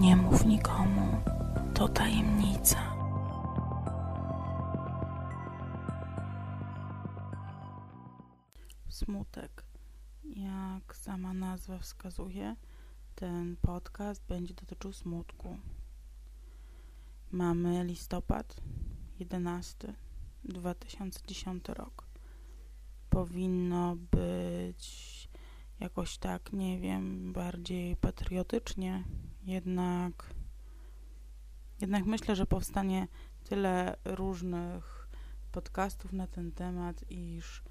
Nie mów nikomu, to tajemnica. Smutek. Jak sama nazwa wskazuje, ten podcast będzie dotyczył smutku. Mamy listopad 11 2010 rok. Powinno być jakoś tak, nie wiem, bardziej patriotycznie, jednak jednak myślę, że powstanie tyle różnych podcastów na ten temat, iż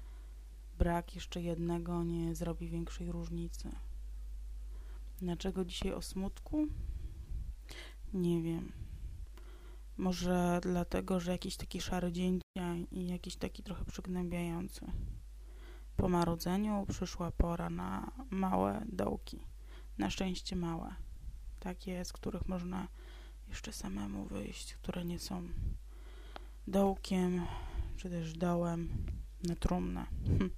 brak jeszcze jednego nie zrobi większej różnicy. Dlaczego dzisiaj o smutku? Nie wiem. Może dlatego, że jakiś taki szary dzień i jakiś taki trochę przygnębiający. Po marudzeniu przyszła pora na małe dołki. Na szczęście małe. Takie, z których można jeszcze samemu wyjść, które nie są dołkiem, czy też dołem na trumnę. Hm.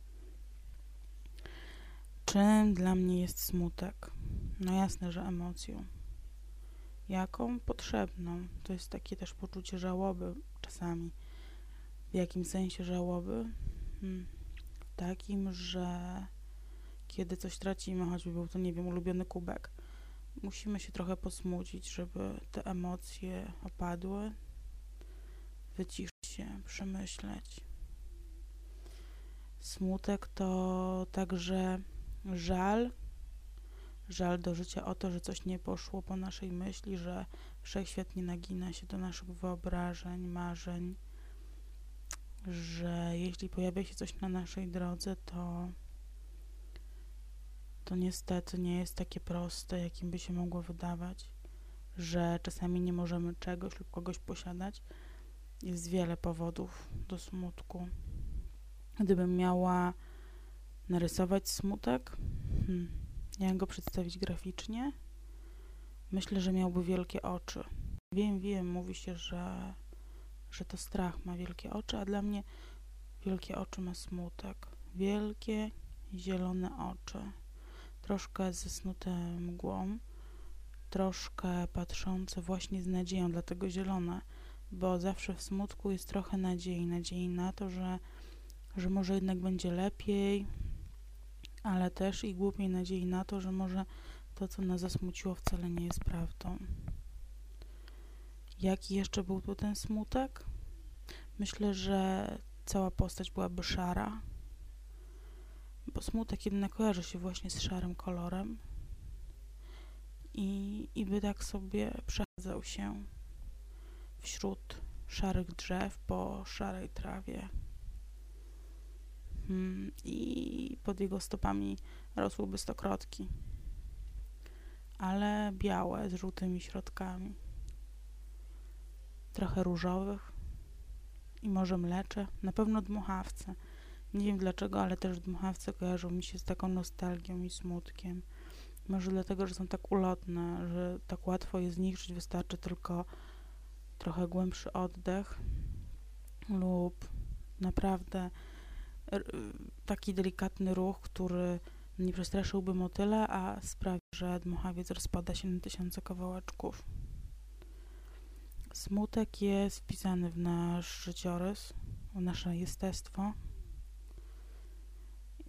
Czym dla mnie jest smutek? No jasne, że emocją. Jaką? Potrzebną. To jest takie też poczucie żałoby czasami. W jakim sensie żałoby? Hmm. Takim, że kiedy coś tracimy, choćby był to, nie wiem, ulubiony kubek, musimy się trochę posmucić, żeby te emocje opadły, wyciszyć się, przemyśleć. Smutek to także żal, żal do życia o to, że coś nie poszło po naszej myśli, że wszechświat nie nagina się do naszych wyobrażeń, marzeń, że jeśli pojawia się coś na naszej drodze, to to niestety nie jest takie proste, jakim by się mogło wydawać, że czasami nie możemy czegoś lub kogoś posiadać. Jest wiele powodów do smutku. Gdybym miała narysować smutek, hmm, jak go przedstawić graficznie, myślę, że miałby wielkie oczy. Wiem, wiem, mówi się, że, że to strach ma wielkie oczy, a dla mnie wielkie oczy ma smutek. Wielkie, zielone oczy troszkę zesnute mgłą, troszkę patrzące właśnie z nadzieją, dlatego zielone, bo zawsze w smutku jest trochę nadziei, nadziei na to, że, że może jednak będzie lepiej, ale też i głupiej nadziei na to, że może to, co nas zasmuciło, wcale nie jest prawdą. Jaki jeszcze był tu ten smutek? Myślę, że cała postać byłaby szara, bo smutek jednak kojarzy się właśnie z szarym kolorem. I, i by tak sobie przechadzał się wśród szarych drzew po szarej trawie. Hmm, i pod jego stopami rosłyby stokrotki ale białe z żółtymi środkami. Trochę różowych i może mlecze, na pewno dmuchawce nie wiem dlaczego, ale też dmuchawce kojarzą mi się z taką nostalgią i smutkiem. Może dlatego, że są tak ulotne, że tak łatwo je zniszczyć, wystarczy tylko trochę głębszy oddech lub naprawdę taki delikatny ruch, który nie przestraszyłby motyla, a sprawi, że dmuchawiec rozpada się na tysiące kawałeczków. Smutek jest wpisany w nasz życiorys, w nasze jestestwo,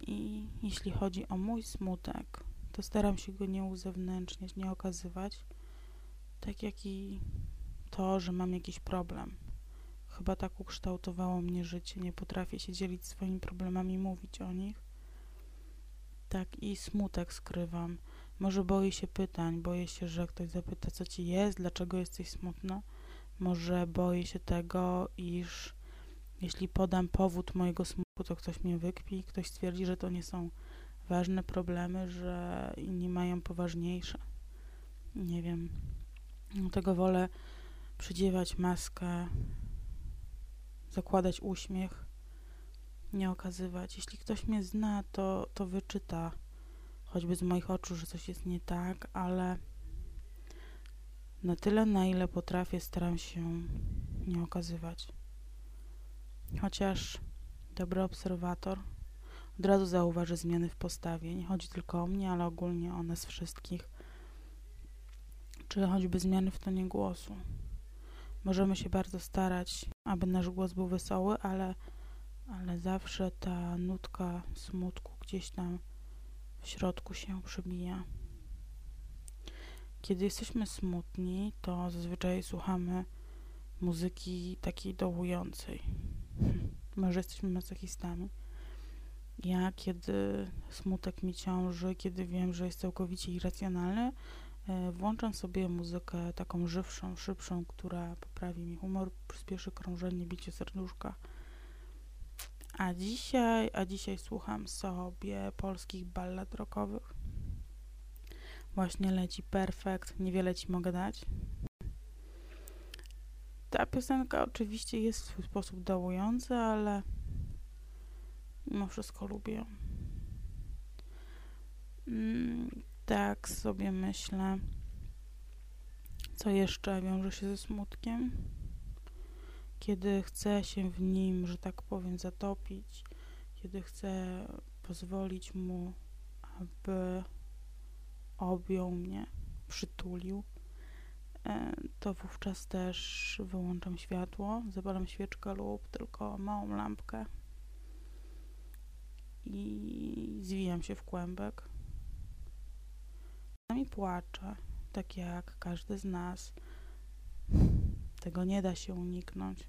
i jeśli chodzi o mój smutek, to staram się go nie uzewnętrzniać, nie okazywać, tak jak i to, że mam jakiś problem. Chyba tak ukształtowało mnie życie, nie potrafię się dzielić swoimi problemami, mówić o nich. Tak i smutek skrywam. Może boję się pytań, boję się, że ktoś zapyta, co ci jest, dlaczego jesteś smutna. Może boję się tego, iż jeśli podam powód mojego smutku, to ktoś mnie wykpi, ktoś stwierdzi, że to nie są ważne problemy, że inni mają poważniejsze. Nie wiem. Dlatego wolę przydziewać maskę, zakładać uśmiech, nie okazywać. Jeśli ktoś mnie zna, to, to wyczyta choćby z moich oczu, że coś jest nie tak, ale na tyle, na ile potrafię, staram się nie okazywać. Chociaż dobry obserwator od razu zauważy zmiany w postawie. Nie chodzi tylko o mnie, ale ogólnie o nas wszystkich. czy choćby zmiany w tonie głosu. Możemy się bardzo starać, aby nasz głos był wesoły, ale, ale zawsze ta nutka smutku gdzieś tam w środku się przebija. Kiedy jesteśmy smutni, to zazwyczaj słuchamy muzyki takiej dołującej. Może jesteśmy masochistami. Ja, kiedy smutek mi ciąży, kiedy wiem, że jest całkowicie irracjonalny, e, włączam sobie muzykę taką żywszą, szybszą, która poprawi mi humor, przyspieszy krążenie, bicie serduszka. A dzisiaj, a dzisiaj słucham sobie polskich ballad rockowych. Właśnie leci Perfekt, niewiele ci mogę dać. Ta piosenka oczywiście jest w swój sposób dołująca, ale mimo wszystko lubię. Mm, tak sobie myślę, co jeszcze wiąże się ze smutkiem. Kiedy chcę się w nim, że tak powiem, zatopić, kiedy chcę pozwolić mu, aby objął mnie, przytulił, to wówczas też wyłączam światło, zapalam świeczkę lub tylko małą lampkę i zwijam się w kłębek. Czasami płaczę, tak jak każdy z nas. Tego nie da się uniknąć.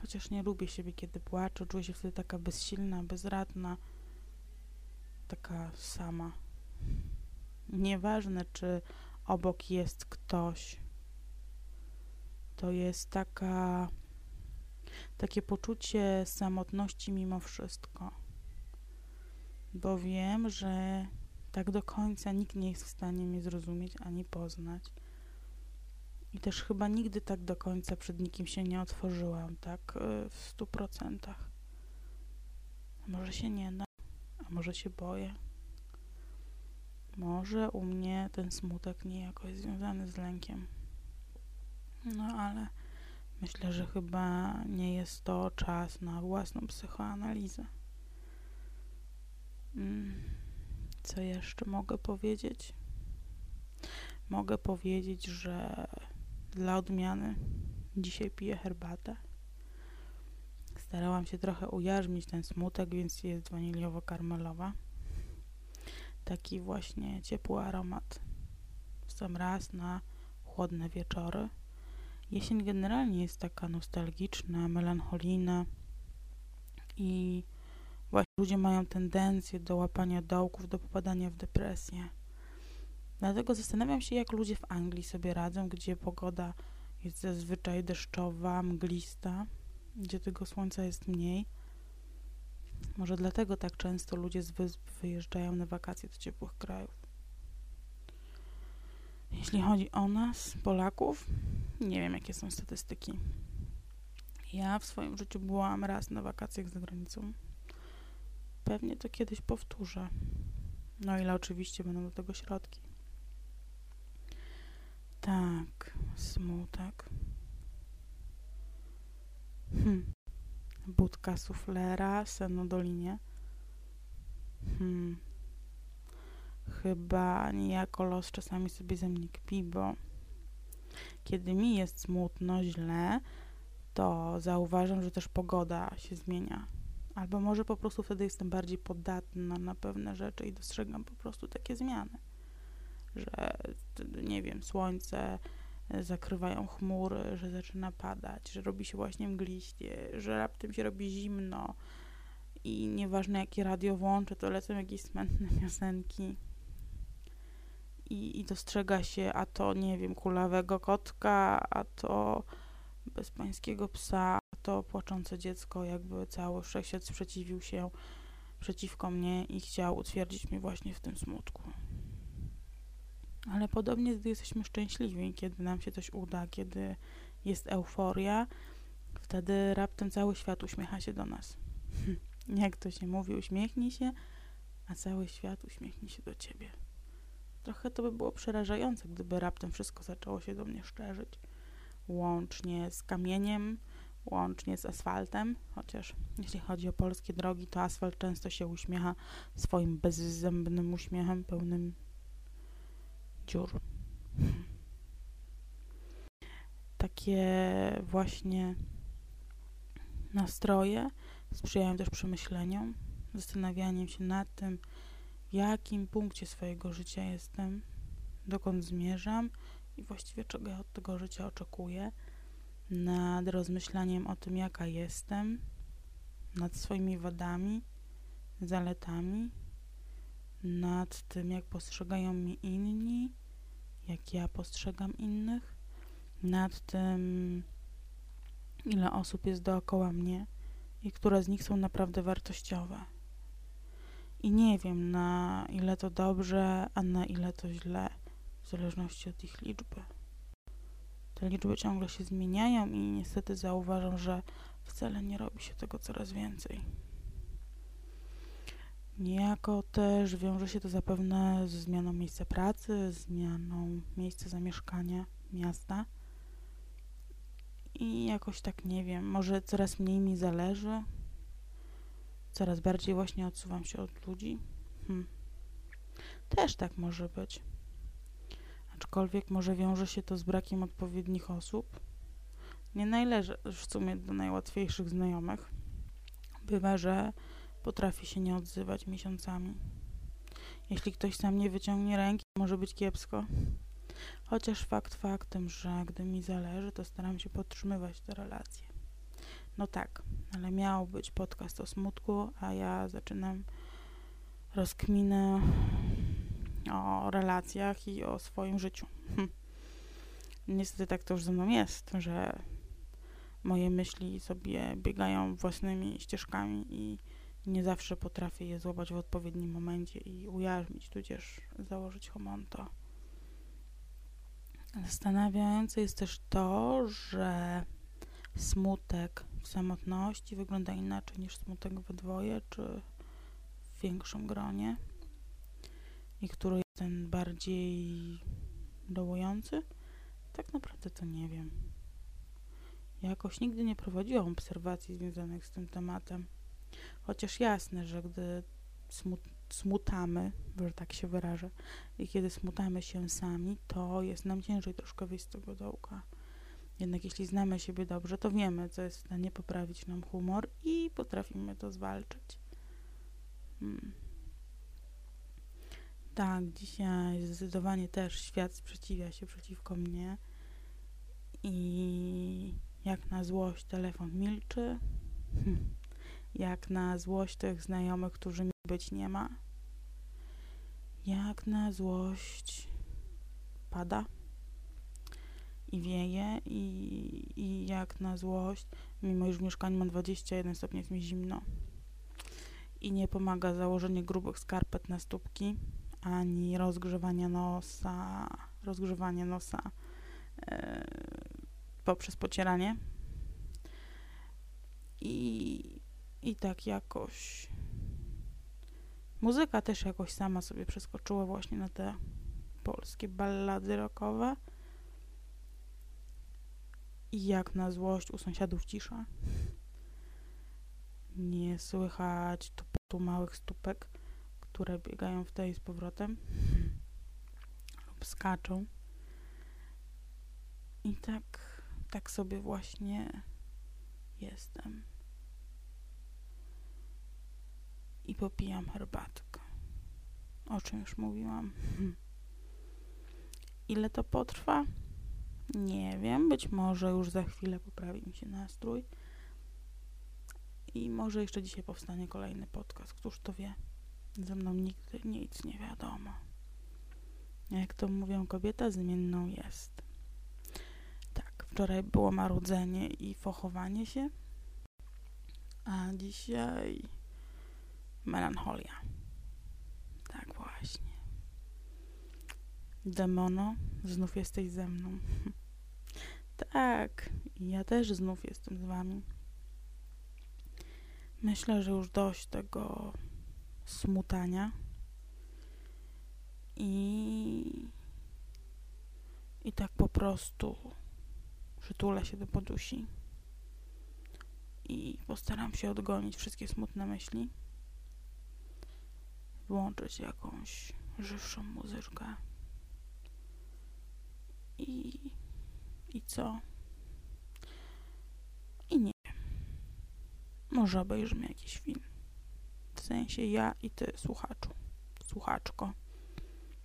Chociaż nie lubię siebie, kiedy płaczę, czuję się wtedy taka bezsilna, bezradna, taka sama. Nieważne, czy obok jest ktoś. To jest taka takie poczucie samotności mimo wszystko. Bo wiem, że tak do końca nikt nie jest w stanie mnie zrozumieć ani poznać. I też chyba nigdy tak do końca przed nikim się nie otworzyłam, tak y, w stu procentach. Może się nie da, a może się boję. Może u mnie ten smutek niejako jest związany z lękiem. No ale myślę, że chyba nie jest to czas na własną psychoanalizę. Mm, co jeszcze mogę powiedzieć? Mogę powiedzieć, że dla odmiany dzisiaj piję herbatę. Starałam się trochę ujarzmić ten smutek, więc jest waniliowo-karmelowa taki właśnie ciepły aromat w sam raz na chłodne wieczory. Jesień generalnie jest taka nostalgiczna, melancholijna i właśnie ludzie mają tendencję do łapania dołków, do popadania w depresję. Dlatego zastanawiam się, jak ludzie w Anglii sobie radzą, gdzie pogoda jest zazwyczaj deszczowa, mglista, gdzie tego słońca jest mniej może dlatego tak często ludzie z wysp wyjeżdżają na wakacje do ciepłych krajów. Jeśli chodzi o nas, Polaków, nie wiem jakie są statystyki. Ja w swoim życiu byłam raz na wakacjach za granicą. Pewnie to kiedyś powtórzę. No ile oczywiście będą do tego środki. Tak, smutek. Hm budka suflera, seno dolinie. Hmm. Chyba niejako los czasami sobie ze mnie kpi, bo kiedy mi jest smutno, źle, to zauważam, że też pogoda się zmienia. Albo może po prostu wtedy jestem bardziej podatna na pewne rzeczy i dostrzegam po prostu takie zmiany. Że, nie wiem, słońce zakrywają chmury, że zaczyna padać, że robi się właśnie mgliście, że raptem się robi zimno i nieważne jakie radio włączę, to lecą jakieś smętne piosenki i, i dostrzega się, a to nie wiem, kulawego kotka, a to bezpańskiego psa, a to płaczące dziecko, jakby cały wszechświat sprzeciwił się przeciwko mnie i chciał utwierdzić mnie właśnie w tym smutku. Ale podobnie, gdy jesteśmy szczęśliwi, kiedy nam się coś uda, kiedy jest euforia, wtedy raptem cały świat uśmiecha się do nas. Jak to się mówi, uśmiechnij się, a cały świat uśmiechnie się do ciebie. Trochę to by było przerażające, gdyby raptem wszystko zaczęło się do mnie szczerzyć. Łącznie z kamieniem, łącznie z asfaltem, chociaż jeśli chodzi o polskie drogi, to asfalt często się uśmiecha swoim bezzębnym uśmiechem pełnym dziur. Takie właśnie nastroje sprzyjają też przemyśleniom, zastanawianiem się nad tym, w jakim punkcie swojego życia jestem, dokąd zmierzam i właściwie czego od tego życia oczekuję, nad rozmyślaniem o tym, jaka jestem, nad swoimi wadami, zaletami, nad tym, jak postrzegają mnie inni, jak ja postrzegam innych, nad tym, ile osób jest dookoła mnie i które z nich są naprawdę wartościowe. I nie wiem, na ile to dobrze, a na ile to źle, w zależności od ich liczby. Te liczby ciągle się zmieniają i niestety zauważam, że wcale nie robi się tego coraz więcej. Niejako też wiąże się to zapewne ze zmianą miejsca pracy, zmianą miejsca zamieszkania miasta. I jakoś tak nie wiem, może coraz mniej mi zależy, coraz bardziej właśnie odsuwam się od ludzi. Hm. Też tak może być. Aczkolwiek może wiąże się to z brakiem odpowiednich osób. Nie należy w sumie do najłatwiejszych znajomych. Bywa, że potrafi się nie odzywać miesiącami. Jeśli ktoś sam nie wyciągnie ręki, może być kiepsko. Chociaż fakt faktem, że gdy mi zależy, to staram się podtrzymywać te relacje. No tak, ale miał być podcast o smutku, a ja zaczynam rozkminę o relacjach i o swoim życiu. Hm. Niestety tak to już ze mną jest, że moje myśli sobie biegają własnymi ścieżkami i nie zawsze potrafię je złapać w odpowiednim momencie i ujarzmić, tudzież założyć homonto. Zastanawiające jest też to, że smutek w samotności wygląda inaczej niż smutek we dwoje czy w większym gronie i który jest ten bardziej dołujący? Tak naprawdę to nie wiem. Jakoś nigdy nie prowadziłam obserwacji związanych z tym tematem. Chociaż jasne, że gdy smut, smutamy, że tak się wyrażę, i kiedy smutamy się sami, to jest nam ciężej troszkę wyjść z tego dołka. Jednak jeśli znamy siebie dobrze, to wiemy, co jest w stanie poprawić nam humor i potrafimy to zwalczyć. Hmm. Tak, dzisiaj zdecydowanie też świat sprzeciwia się przeciwko mnie i jak na złość telefon milczy. Hmm jak na złość tych znajomych, którzy mi być nie ma. Jak na złość pada i wieje i, i jak na złość, mimo iż w mieszkaniu mam 21 stopni, jest mi zimno. I nie pomaga założenie grubych skarpet na stópki, ani rozgrzewanie nosa, rozgrzewanie nosa yy, poprzez pocieranie. I i tak jakoś muzyka też jakoś sama sobie przeskoczyła właśnie na te polskie ballady rockowe. I jak na złość u sąsiadów cisza. Nie słychać tupotu małych stópek, które biegają w tej z powrotem lub skaczą. I tak, tak sobie właśnie jestem i popijam herbatkę. O czym już mówiłam. Ile to potrwa? Nie wiem. Być może już za chwilę poprawi mi się nastrój. I może jeszcze dzisiaj powstanie kolejny podcast. Któż to wie? Ze mną nigdy nic nie wiadomo. Jak to mówią, kobieta zmienną jest. Tak, wczoraj było marudzenie i fochowanie się, a dzisiaj melancholia. Tak właśnie. Demono, znów jesteś ze mną. tak, ja też znów jestem z wami. Myślę, że już dość tego smutania i i tak po prostu przytulę się do podusi i postaram się odgonić wszystkie smutne myśli włączyć jakąś żywszą muzyczkę. i, i co? I nie. Może obejrzymy jakiś film. W sensie ja i ty, słuchaczu, słuchaczko.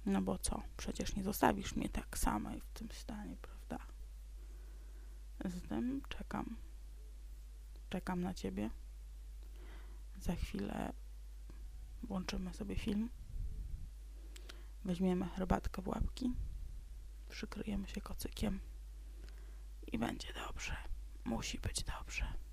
No bo co? Przecież nie zostawisz mnie tak samej w tym stanie, prawda? Zatem czekam. Czekam na ciebie. Za chwilę włączymy sobie film. Weźmiemy herbatkę w łapki. Przykryjemy się kocykiem. I będzie dobrze. Musi być dobrze.